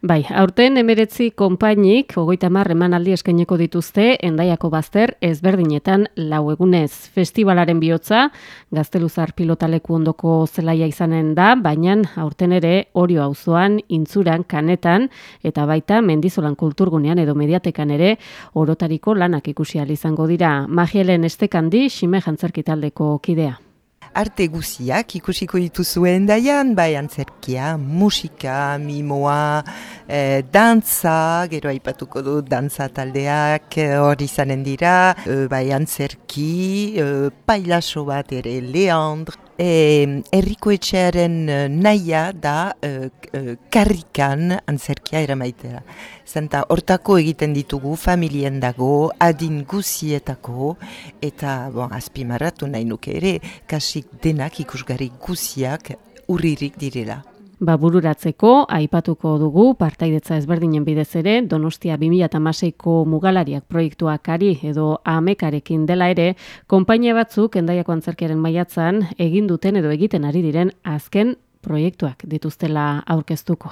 Bai, aurten emeretzi konpainik, ogoita mar emanaldi eskaineko dituzte, endaiako bazter ezberdinetan lau egunez. Festivalaren bihotza, gazteluzar pilotaleku ondoko zelaia izanen da, baina aurten ere orio auzoan, intzuran, kanetan, eta baita mendizolan kulturgunean edo mediatekan ere orotariko lanak ikusi izango dira. Magielen estekandi, xime jantzerkitaldeko kidea arte guziak ikusiko dituzuen daian, bai antzerkia, musika, mimoa, e, dantza, gero aipatuko du dantza taldeak eh, hori izanen dira, e, bai antzerki, e, pailaso bat ere, Leandre, E, erriko etxearen naia da e, karrikan antzerkia eramaitera. Zenta hortako egiten ditugu familien dago, adin guzietako, eta bon, azpimarratu nahi nuke ere, kasik denak ikusgarri guziak urririk direla. Ba, bururatzeko, aipatuko dugu, partaidetza ezberdinen bidez ere, Donostia 2008ko mugalariak proiektuak ari edo amekarekin dela ere, konpainia batzuk endaiako antzerkiaren maiatzan egin duten edo egiten ari diren azken proiektuak dituztela aurkeztuko.